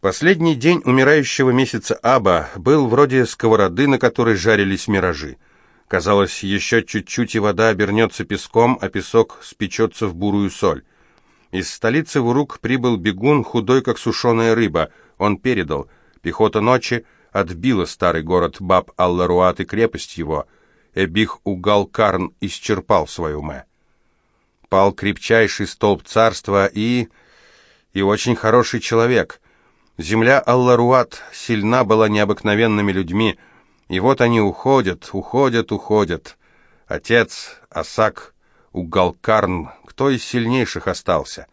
Последний день умирающего месяца Аба был вроде сковороды, на которой жарились миражи. Казалось, еще чуть-чуть и вода обернется песком, а песок спечется в бурую соль. Из столицы в Урук прибыл бегун, худой, как сушеная рыба. Он передал. Пехота ночи отбила старый город Баб-Алларуат и крепость его. Эбих Угал-Карн исчерпал свою мэ. Пал крепчайший столб царства и... и очень хороший человек — Земля Алларуат сильна была необыкновенными людьми, и вот они уходят, уходят, уходят. Отец, Асак, Угалкарн, кто из сильнейших остался?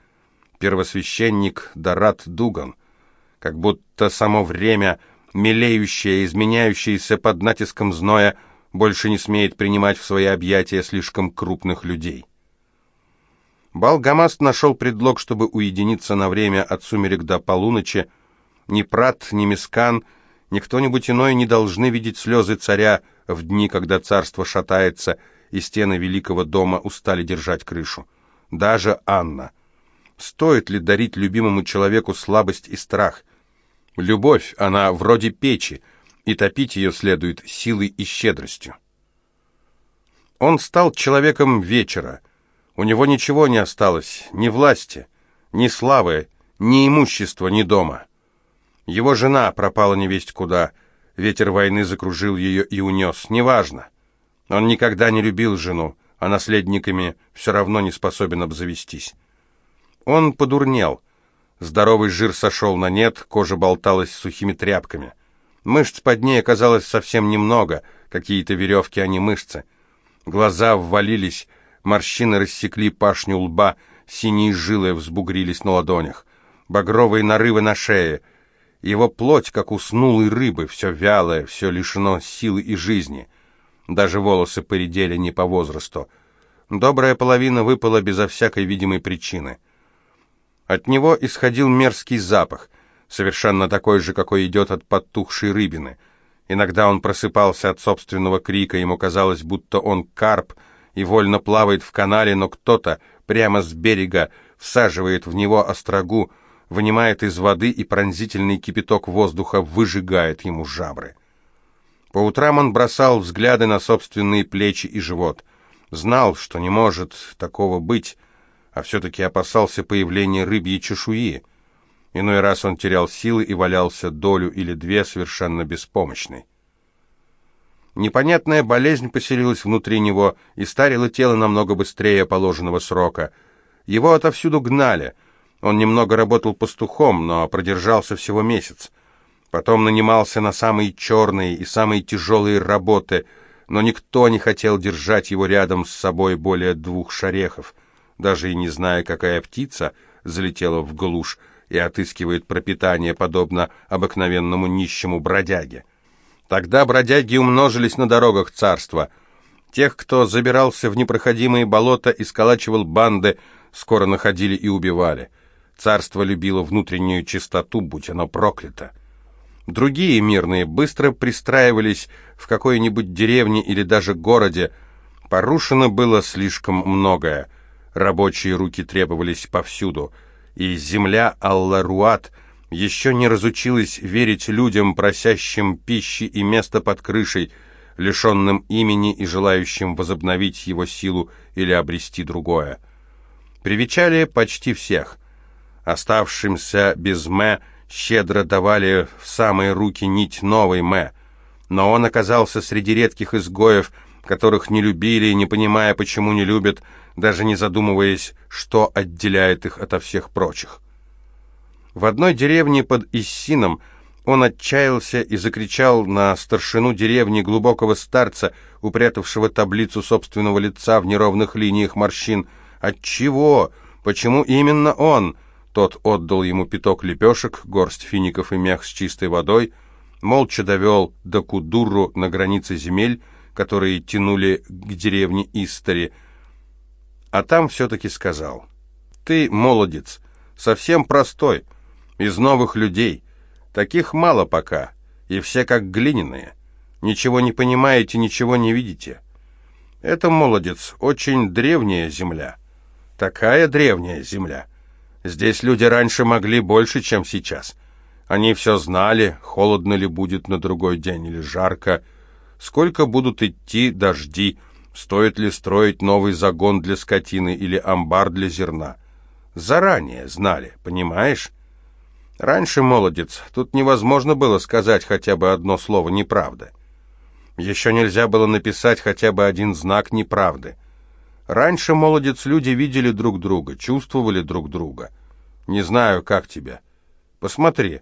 Первосвященник Дарат Дуган. Как будто само время, мелеющее, изменяющееся под натиском зноя, больше не смеет принимать в свои объятия слишком крупных людей. Балгамаст нашел предлог, чтобы уединиться на время от сумерек до полуночи, ни Прат, ни Мискан, ни кто-нибудь иной не должны видеть слезы царя в дни, когда царство шатается, и стены великого дома устали держать крышу. Даже Анна. Стоит ли дарить любимому человеку слабость и страх? Любовь, она вроде печи, и топить ее следует силой и щедростью. Он стал человеком вечера. У него ничего не осталось, ни власти, ни славы, ни имущества, ни дома. Его жена пропала невесть куда. Ветер войны закружил ее и унес. Неважно. Он никогда не любил жену, а наследниками все равно не способен обзавестись. Он подурнел. Здоровый жир сошел на нет, кожа болталась сухими тряпками. Мышц под ней оказалось совсем немного, какие-то веревки, а не мышцы. Глаза ввалились, морщины рассекли пашню лба, синие жилы взбугрились на ладонях, багровые нарывы на шее — его плоть, как у рыбы, все вялое, все лишено силы и жизни. Даже волосы поредели не по возрасту. Добрая половина выпала безо всякой видимой причины. От него исходил мерзкий запах, совершенно такой же, какой идет от подтухшей рыбины. Иногда он просыпался от собственного крика, ему казалось, будто он карп и вольно плавает в канале, но кто-то прямо с берега всаживает в него острогу, вынимает из воды, и пронзительный кипяток воздуха выжигает ему жабры. По утрам он бросал взгляды на собственные плечи и живот. Знал, что не может такого быть, а все-таки опасался появления рыбьей чешуи. Иной раз он терял силы и валялся долю или две совершенно беспомощный. Непонятная болезнь поселилась внутри него и старила тело намного быстрее положенного срока. Его отовсюду гнали — он немного работал пастухом, но продержался всего месяц. Потом нанимался на самые черные и самые тяжелые работы, но никто не хотел держать его рядом с собой более двух шарехов, даже и не зная, какая птица залетела в глушь и отыскивает пропитание, подобно обыкновенному нищему бродяге. Тогда бродяги умножились на дорогах царства. Тех, кто забирался в непроходимые болота и сколачивал банды, скоро находили и убивали. Царство любило внутреннюю чистоту, будь оно проклято. Другие мирные быстро пристраивались в какой-нибудь деревне или даже городе. Порушено было слишком многое. Рабочие руки требовались повсюду. И земля Алларуат еще не разучилась верить людям, просящим пищи и места под крышей, лишенным имени и желающим возобновить его силу или обрести другое. Привечали почти всех — Оставшимся без Мэ щедро давали в самые руки нить новой Мэ. Но он оказался среди редких изгоев, которых не любили, не понимая, почему не любят, даже не задумываясь, что отделяет их ото всех прочих. В одной деревне под Иссином он отчаялся и закричал на старшину деревни глубокого старца, упрятавшего таблицу собственного лица в неровных линиях морщин. «Отчего? Почему именно он?» Тот отдал ему пяток лепешек, горсть фиников и мех с чистой водой, молча довел до Кудурру на границе земель, которые тянули к деревне Истари, а там все-таки сказал, «Ты молодец, совсем простой, из новых людей, таких мало пока, и все как глиняные, ничего не понимаете, ничего не видите. Это, молодец, очень древняя земля, такая древняя земля». Здесь люди раньше могли больше, чем сейчас. Они все знали, холодно ли будет на другой день или жарко, сколько будут идти дожди, стоит ли строить новый загон для скотины или амбар для зерна. Заранее знали, понимаешь? Раньше, молодец, тут невозможно было сказать хотя бы одно слово неправды. Еще нельзя было написать хотя бы один знак неправды. Раньше, молодец, люди видели друг друга, чувствовали друг друга. Не знаю, как тебя. Посмотри,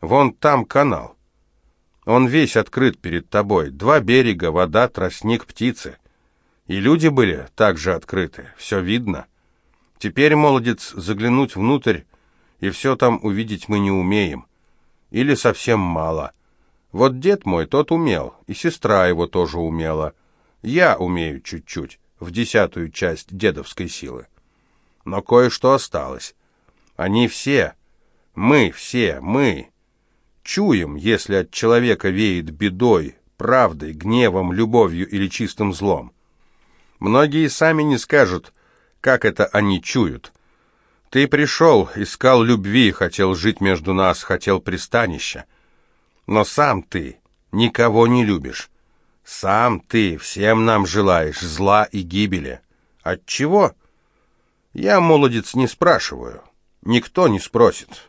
вон там канал. Он весь открыт перед тобой. Два берега, вода, тростник, птицы. И люди были также открыты, все видно. Теперь, молодец, заглянуть внутрь и все там увидеть мы не умеем. Или совсем мало. Вот дед мой, тот умел, и сестра его тоже умела. Я умею чуть-чуть, в десятую часть дедовской силы. Но кое-что осталось. Они все, мы все, мы, чуем, если от человека веет бедой, правдой, гневом, любовью или чистым злом. Многие сами не скажут, как это они чуют. Ты пришел, искал любви, хотел жить между нас, хотел пристанища. Но сам ты никого не любишь. Сам ты всем нам желаешь зла и гибели. От чего? Я, молодец, не спрашиваю. Никто не спросит.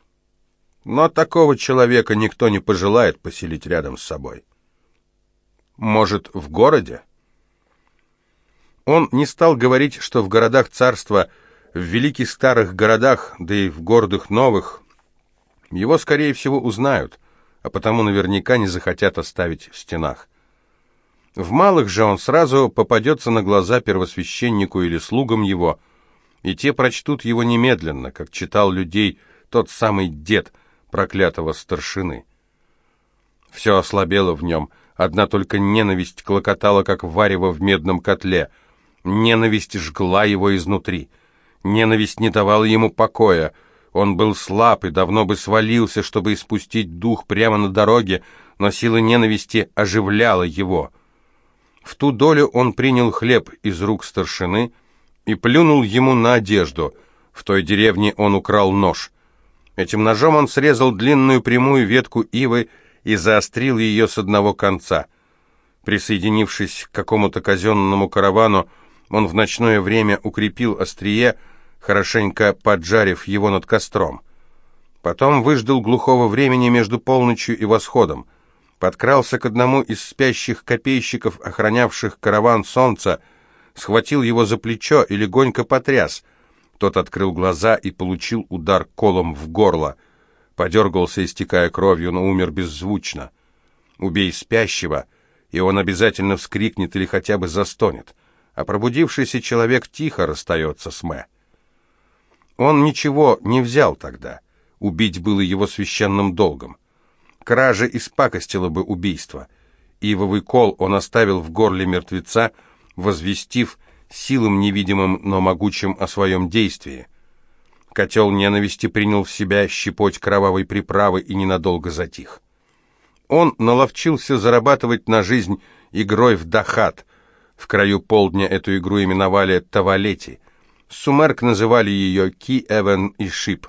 Но такого человека никто не пожелает поселить рядом с собой. Может, в городе? Он не стал говорить, что в городах царства – в великих старых городах, да и в гордых новых, его, скорее всего, узнают, а потому наверняка не захотят оставить в стенах. В малых же он сразу попадется на глаза первосвященнику или слугам его, и те прочтут его немедленно, как читал людей тот самый дед проклятого старшины. Все ослабело в нем, одна только ненависть клокотала, как варево в медном котле. Ненависть жгла его изнутри — Ненависть не давала ему покоя. Он был слаб и давно бы свалился, чтобы испустить дух прямо на дороге, но сила ненависти оживляла его. В ту долю он принял хлеб из рук старшины и плюнул ему на одежду. В той деревне он украл нож. Этим ножом он срезал длинную прямую ветку ивы и заострил ее с одного конца. Присоединившись к какому-то казенному каравану, он в ночное время укрепил острие, хорошенько поджарив его над костром. Потом выждал глухого времени между полночью и восходом. Подкрался к одному из спящих копейщиков, охранявших караван солнца, схватил его за плечо и легонько потряс. Тот открыл глаза и получил удар колом в горло. Подергался, истекая кровью, но умер беззвучно. Убей спящего, и он обязательно вскрикнет или хотя бы застонет а пробудившийся человек тихо расстается с Мэ. Он ничего не взял тогда. Убить было его священным долгом. Кража испакостила бы убийство. Ивовый кол он оставил в горле мертвеца, возвестив силам невидимым, но могучим о своем действии. Котел ненависти принял в себя щепоть кровавой приправы и ненадолго затих. Он наловчился зарабатывать на жизнь игрой в дахат, в краю полдня эту игру именовали «Тавалети». Сумерк называли ее «Ки, Эвен и Шип».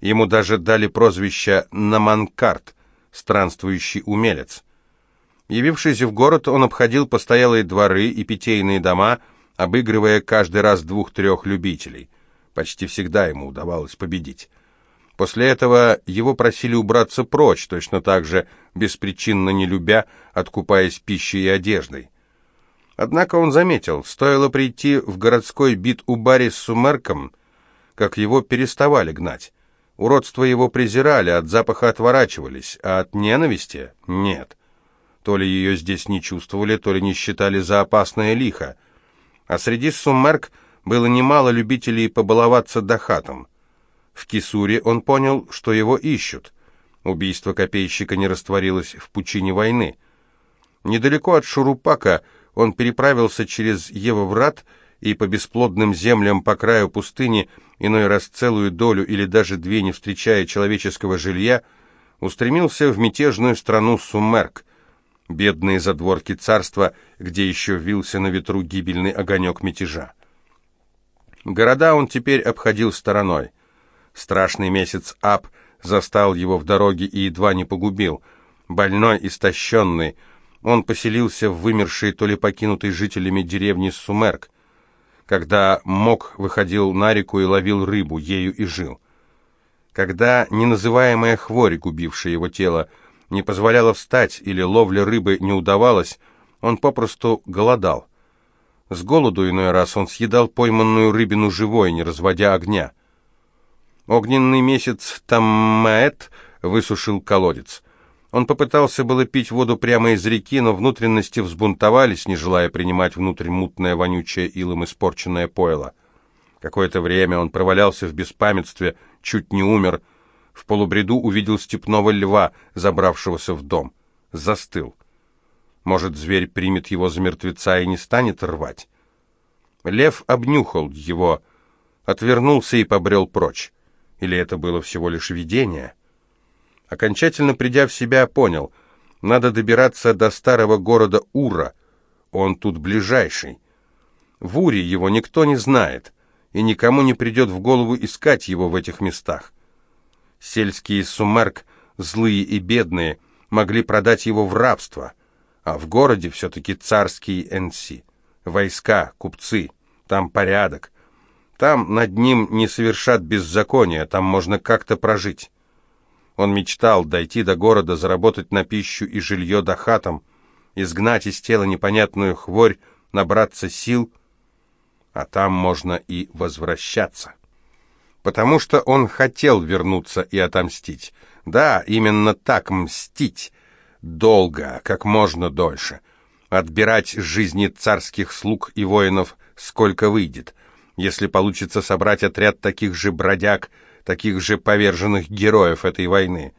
Ему даже дали прозвище «Наманкарт» — «Странствующий умелец». Явившись в город, он обходил постоялые дворы и питейные дома, обыгрывая каждый раз двух-трех любителей. Почти всегда ему удавалось победить. После этого его просили убраться прочь, точно так же, беспричинно не любя, откупаясь пищей и одеждой. Однако он заметил, стоило прийти в городской бит у Барри с Сумерком, как его переставали гнать. Уродство его презирали, от запаха отворачивались, а от ненависти — нет. То ли ее здесь не чувствовали, то ли не считали за опасное лихо. А среди Сумерк было немало любителей побаловаться дахатом. В Кисуре он понял, что его ищут. Убийство копейщика не растворилось в пучине войны. Недалеко от Шурупака — он переправился через Евоврат и по бесплодным землям по краю пустыни, иной раз целую долю или даже две не встречая человеческого жилья, устремился в мятежную страну Сумерк, бедные задворки царства, где еще вился на ветру гибельный огонек мятежа. Города он теперь обходил стороной. Страшный месяц Ап застал его в дороге и едва не погубил. Больной, истощенный, он поселился в вымершей, то ли покинутой жителями деревни Сумерк. Когда мог, выходил на реку и ловил рыбу, ею и жил. Когда неназываемая хворь, губившая его тело, не позволяла встать или ловля рыбы не удавалась, он попросту голодал. С голоду иной раз он съедал пойманную рыбину живой, не разводя огня. Огненный месяц Таммаэт высушил колодец. Он попытался было пить воду прямо из реки, но внутренности взбунтовались, не желая принимать внутрь мутное, вонючее илом испорченное пойло. Какое-то время он провалялся в беспамятстве, чуть не умер. В полубреду увидел степного льва, забравшегося в дом. Застыл. Может, зверь примет его за мертвеца и не станет рвать? Лев обнюхал его, отвернулся и побрел прочь. Или это было всего лишь видение? Окончательно придя в себя, понял, надо добираться до старого города Ура, он тут ближайший. В Уре его никто не знает, и никому не придет в голову искать его в этих местах. Сельские сумерк, злые и бедные, могли продать его в рабство — а в городе все-таки царский НС. Войска, купцы, там порядок. Там над ним не совершат беззакония, там можно как-то прожить. Он мечтал дойти до города, заработать на пищу и жилье до хатам, изгнать из тела непонятную хворь, набраться сил, а там можно и возвращаться. Потому что он хотел вернуться и отомстить. Да, именно так, мстить, долго, как можно дольше. Отбирать жизни царских слуг и воинов сколько выйдет. Если получится собрать отряд таких же бродяг, таких же поверженных героев этой войны.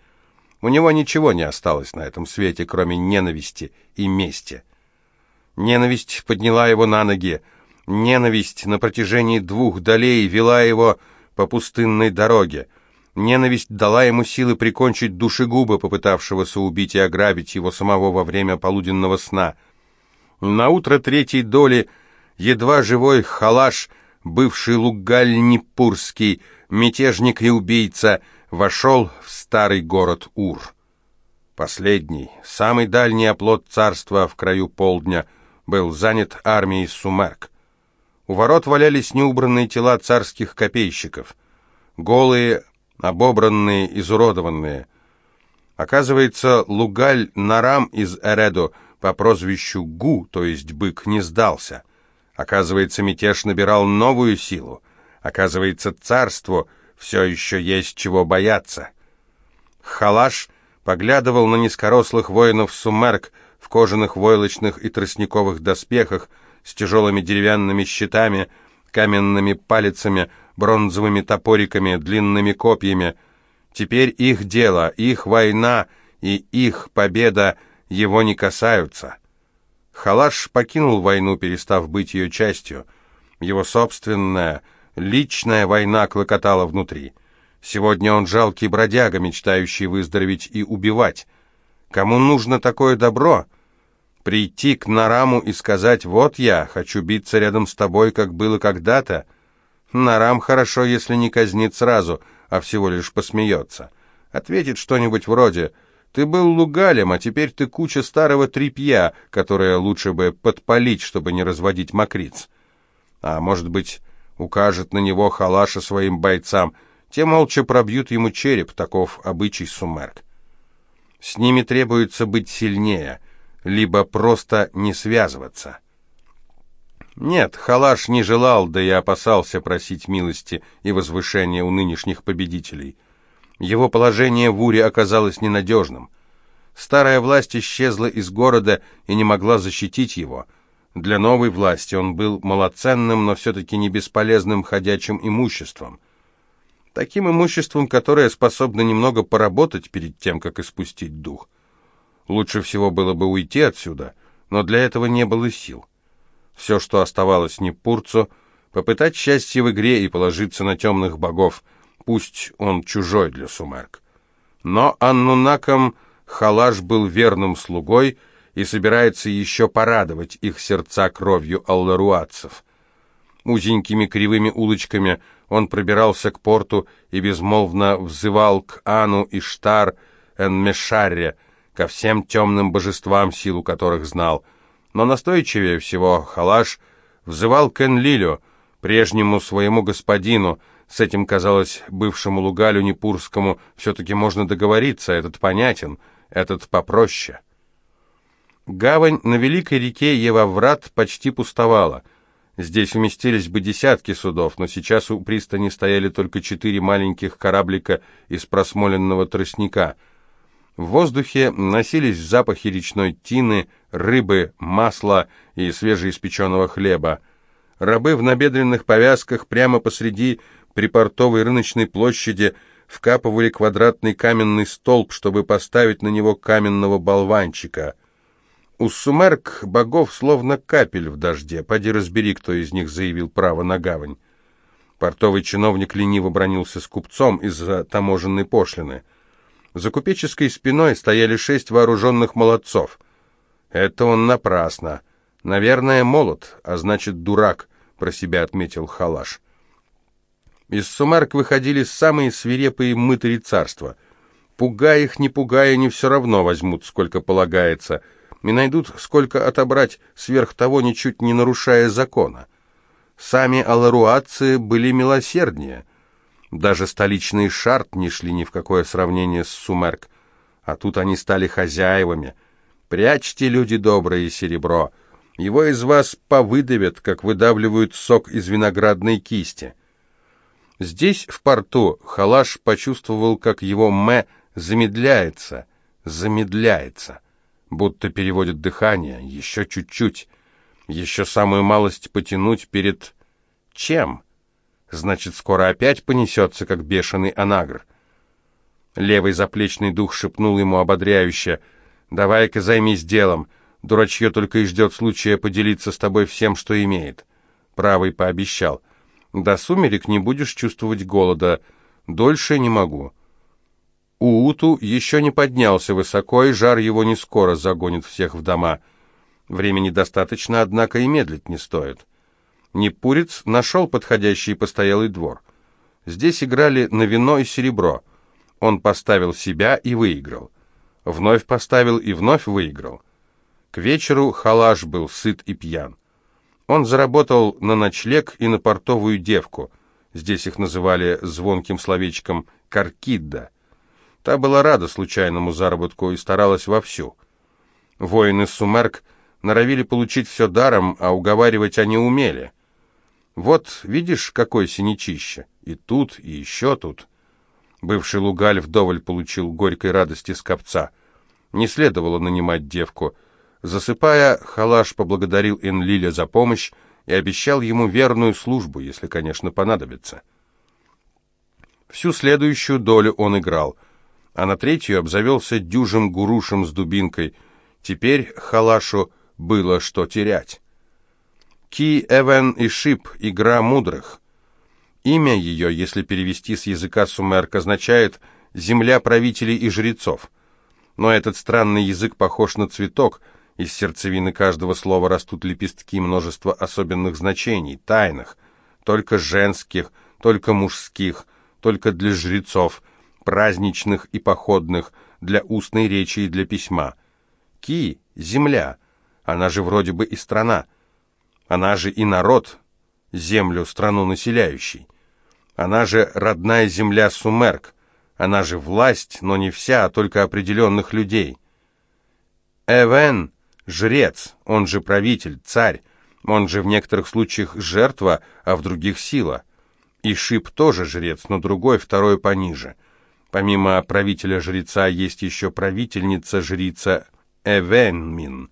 У него ничего не осталось на этом свете, кроме ненависти и мести. Ненависть подняла его на ноги. Ненависть на протяжении двух долей вела его по пустынной дороге. Ненависть дала ему силы прикончить душегуба, попытавшегося убить и ограбить его самого во время полуденного сна. На утро третьей доли едва живой халаш, бывший Лугаль-Непурский, мятежник и убийца, вошел в старый город Ур. Последний, самый дальний оплот царства в краю полдня, был занят армией Сумерк. У ворот валялись неубранные тела царских копейщиков. Голые, обобранные, изуродованные. Оказывается, Лугаль Нарам из Эредо по прозвищу Гу, то есть бык, не сдался. Оказывается, мятеж набирал новую силу. Оказывается, царству все еще есть чего бояться. Халаш поглядывал на низкорослых воинов Сумерк в кожаных войлочных и тростниковых доспехах с тяжелыми деревянными щитами, каменными палицами, бронзовыми топориками, длинными копьями. Теперь их дело, их война и их победа его не касаются. Халаш покинул войну, перестав быть ее частью. Его собственная, личная война клокотала внутри. Сегодня он жалкий бродяга, мечтающий выздороветь и убивать. Кому нужно такое добро? Прийти к Нараму и сказать «Вот я, хочу биться рядом с тобой, как было когда-то». Нарам хорошо, если не казнит сразу, а всего лишь посмеется. Ответит что-нибудь вроде «Ты был лугалем, а теперь ты куча старого тряпья, которое лучше бы подпалить, чтобы не разводить мокриц». А может быть, укажет на него халаша своим бойцам, те молча пробьют ему череп, таков обычай сумерк. С ними требуется быть сильнее, либо просто не связываться. Нет, Халаш не желал, да и опасался просить милости и возвышения у нынешних победителей. Его положение в Уре оказалось ненадежным. Старая власть исчезла из города и не могла защитить его. Для новой власти он был малоценным, но все-таки не бесполезным ходячим имуществом. Таким имуществом, которое способно немного поработать перед тем, как испустить дух. Лучше всего было бы уйти отсюда, но для этого не было сил. Все, что оставалось Непурцу, попытать счастье в игре и положиться на темных богов, пусть он чужой для Сумерк. Но Аннунакам Халаш был верным слугой и собирается еще порадовать их сердца кровью алларуатцев. Узенькими кривыми улочками он пробирался к порту и безмолвно взывал к Ану, Иштар, Энмешарре, ко всем темным божествам, силу которых знал. Но настойчивее всего Халаш взывал к Энлилю, прежнему своему господину, с этим, казалось, бывшему Лугалю Непурскому все-таки можно договориться, этот понятен, этот попроще. Гавань на великой реке Еваврат почти пустовала. Здесь уместились бы десятки судов, но сейчас у пристани стояли только четыре маленьких кораблика из просмоленного тростника. В воздухе носились запахи речной тины, рыбы, масла и свежеиспеченного хлеба. Рабы в набедренных повязках прямо посреди припортовой рыночной площади вкапывали квадратный каменный столб, чтобы поставить на него каменного болванчика. У сумерк богов словно капель в дожде. Поди разбери, кто из них заявил право на гавань. Портовый чиновник лениво бронился с купцом из-за таможенной пошлины. За купеческой спиной стояли шесть вооруженных молодцов. Это он напрасно. Наверное, молод, а значит, дурак, про себя отметил Халаш. Из Сумарк выходили самые свирепые мытари царства. Пугая их, не пугая, не все равно возьмут, сколько полагается, и найдут, сколько отобрать, сверх того, ничуть не нарушая закона. Сами аларуатцы были милосерднее. Даже столичные шарт не шли ни в какое сравнение с Сумерк. А тут они стали хозяевами. Прячьте, люди добрые, серебро. Его из вас повыдавят, как выдавливают сок из виноградной кисти. Здесь, в порту, Халаш почувствовал, как его «мэ» замедляется, замедляется, будто переводит дыхание, еще чуть-чуть, еще самую малость потянуть перед... чем? Значит, скоро опять понесется, как бешеный анагр. Левый заплечный дух шепнул ему ободряюще, «Давай-ка займись делом, дурачье только и ждет случая поделиться с тобой всем, что имеет». Правый пообещал, до сумерек не будешь чувствовать голода. Дольше не могу. Ууту еще не поднялся высоко, и жар его не скоро загонит всех в дома. Времени достаточно, однако и медлить не стоит. Непурец нашел подходящий постоялый двор. Здесь играли на вино и серебро. Он поставил себя и выиграл. Вновь поставил и вновь выиграл. К вечеру халаш был сыт и пьян. Он заработал на ночлег и на портовую девку. Здесь их называли звонким словечком «каркидда». Та была рада случайному заработку и старалась вовсю. Воины Сумерк норовили получить все даром, а уговаривать они умели. Вот, видишь, какой синячище. И тут, и еще тут. Бывший Лугаль вдоволь получил горькой радости с копца. Не следовало нанимать девку — Засыпая, Халаш поблагодарил Энлиля за помощь и обещал ему верную службу, если, конечно, понадобится. Всю следующую долю он играл, а на третью обзавелся дюжим гурушем с дубинкой. Теперь Халашу было что терять. Ки, Эвен и Шип — игра мудрых. Имя ее, если перевести с языка сумерк, означает «земля правителей и жрецов». Но этот странный язык похож на цветок — из сердцевины каждого слова растут лепестки множества особенных значений, тайных, только женских, только мужских, только для жрецов, праздничных и походных, для устной речи и для письма. Ки — земля, она же вроде бы и страна. Она же и народ, землю, страну населяющий. Она же родная земля Сумерк, она же власть, но не вся, а только определенных людей. Эвен Жрец, он же правитель, царь, он же в некоторых случаях жертва, а в других сила. И Шип тоже жрец, но другой, второй пониже. Помимо правителя-жреца есть еще правительница-жрица Эвенмин.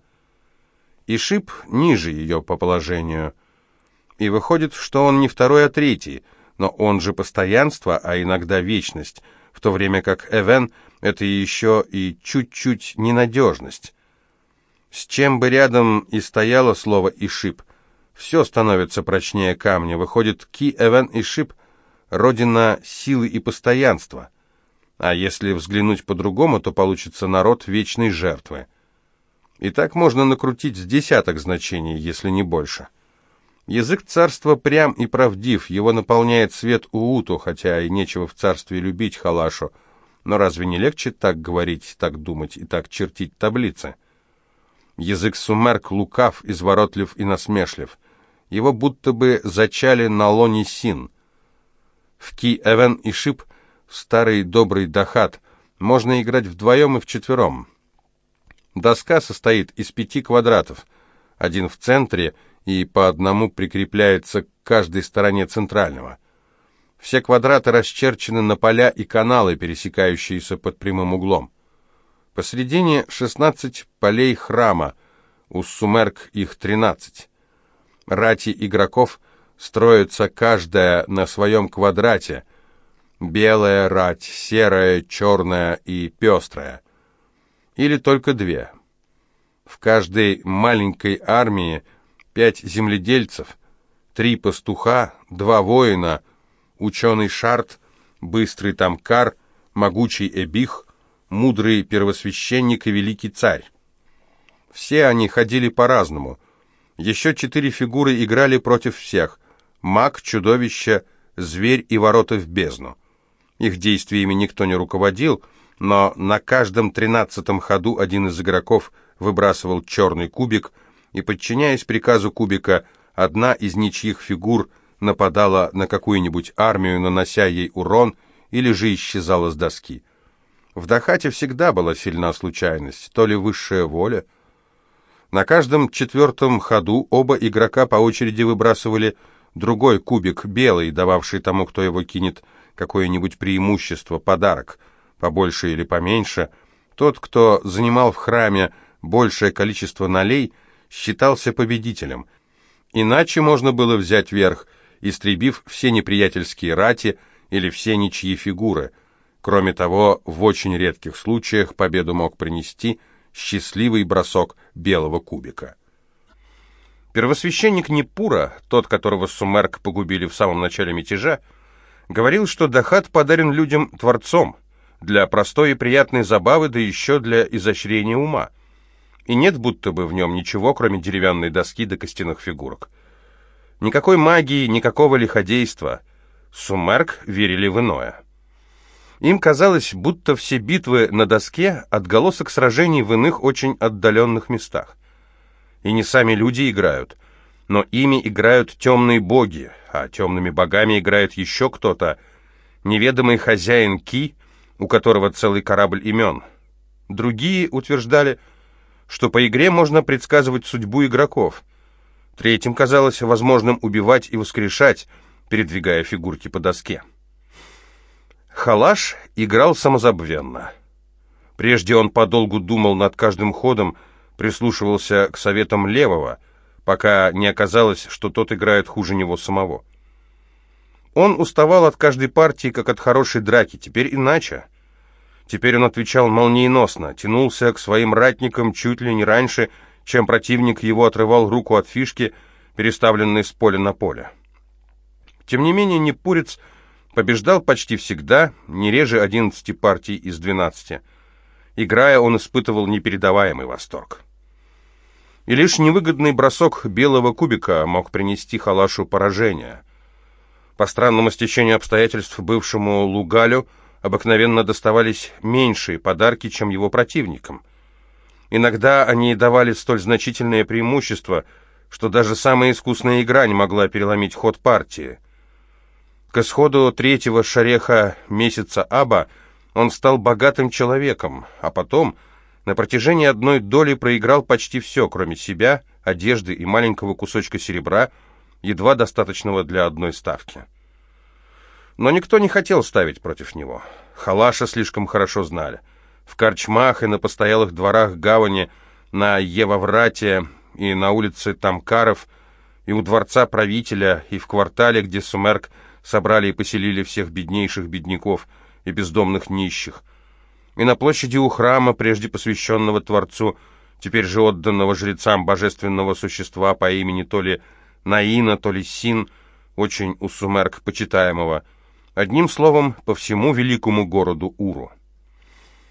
И Шип ниже ее по положению. И выходит, что он не второй, а третий, но он же постоянство, а иногда вечность, в то время как Эвен — это еще и чуть-чуть ненадежность. С чем бы рядом и стояло слово «ишиб», все становится прочнее камня. Выходит, Ки-Эвен Ишиб — родина силы и постоянства. А если взглянуть по-другому, то получится народ вечной жертвы. И так можно накрутить с десяток значений, если не больше. Язык царства прям и правдив, его наполняет свет Ууту, хотя и нечего в царстве любить Халашу. Но разве не легче так говорить, так думать и так чертить таблицы? Язык Сумерк лукав, изворотлив и насмешлив. Его будто бы зачали на лоне Син. В Ки-Эвен и Шип старый добрый Дахат можно играть вдвоем и вчетвером. Доска состоит из пяти квадратов, один в центре — и по одному прикрепляется к каждой стороне центрального. Все квадраты расчерчены на поля и каналы, пересекающиеся под прямым углом. Посередине 16 полей храма, у Сумерк их 13. Рати игроков строятся каждая на своем квадрате. Белая рать, серая, черная и пестрая. Или только две. В каждой маленькой армии – пять земледельцев, три пастуха, два воина, ученый Шарт, быстрый Тамкар, могучий Эбих, мудрый первосвященник и великий царь. Все они ходили по-разному. Еще четыре фигуры играли против всех. Маг, чудовище, зверь и ворота в бездну. Их действиями никто не руководил, но на каждом тринадцатом ходу один из игроков выбрасывал черный кубик – и, подчиняясь приказу Кубика, одна из ничьих фигур нападала на какую-нибудь армию, нанося ей урон, или же исчезала с доски. В Дахате всегда была сильна случайность, то ли высшая воля. На каждом четвертом ходу оба игрока по очереди выбрасывали другой кубик, белый, дававший тому, кто его кинет, какое-нибудь преимущество, подарок, побольше или поменьше. Тот, кто занимал в храме большее количество налей – считался победителем. Иначе можно было взять верх, истребив все неприятельские рати или все ничьи фигуры. Кроме того, в очень редких случаях победу мог принести счастливый бросок белого кубика. Первосвященник Непура, тот, которого Сумерк погубили в самом начале мятежа, говорил, что Дахат подарен людям Творцом, для простой и приятной забавы, да еще для изощрения ума и нет будто бы в нем ничего, кроме деревянной доски до костяных фигурок. Никакой магии, никакого лиходейства. Сумерк верили в иное. Им казалось, будто все битвы на доске — отголосок сражений в иных очень отдаленных местах. И не сами люди играют, но ими играют темные боги, а темными богами играет еще кто-то, неведомый хозяин Ки, у которого целый корабль имен. Другие утверждали — что по игре можно предсказывать судьбу игроков. Третьим казалось возможным убивать и воскрешать, передвигая фигурки по доске. Халаш играл самозабвенно. Прежде он подолгу думал над каждым ходом, прислушивался к советам левого, пока не оказалось, что тот играет хуже него самого. Он уставал от каждой партии, как от хорошей драки, теперь иначе. Теперь он отвечал молниеносно, тянулся к своим ратникам чуть ли не раньше, чем противник его отрывал руку от фишки, переставленной с поля на поле. Тем не менее, Непурец побеждал почти всегда, не реже 11 партий из 12. Играя, он испытывал непередаваемый восторг. И лишь невыгодный бросок белого кубика мог принести Халашу поражение. По странному стечению обстоятельств бывшему Лугалю – обыкновенно доставались меньшие подарки, чем его противникам. Иногда они давали столь значительное преимущество, что даже самая искусная игра не могла переломить ход партии. К исходу третьего шареха месяца Аба он стал богатым человеком, а потом на протяжении одной доли проиграл почти все, кроме себя, одежды и маленького кусочка серебра, едва достаточного для одной ставки. Но никто не хотел ставить против него. Халаша слишком хорошо знали. В корчмах и на постоялых дворах гавани, на Еваврате и на улице Тамкаров, и у дворца правителя, и в квартале, где Сумерк собрали и поселили всех беднейших бедняков и бездомных нищих, и на площади у храма, прежде посвященного Творцу, теперь же отданного жрецам божественного существа по имени то ли Наина, то ли Син, очень у Сумерк почитаемого – Одним словом, по всему великому городу Уру.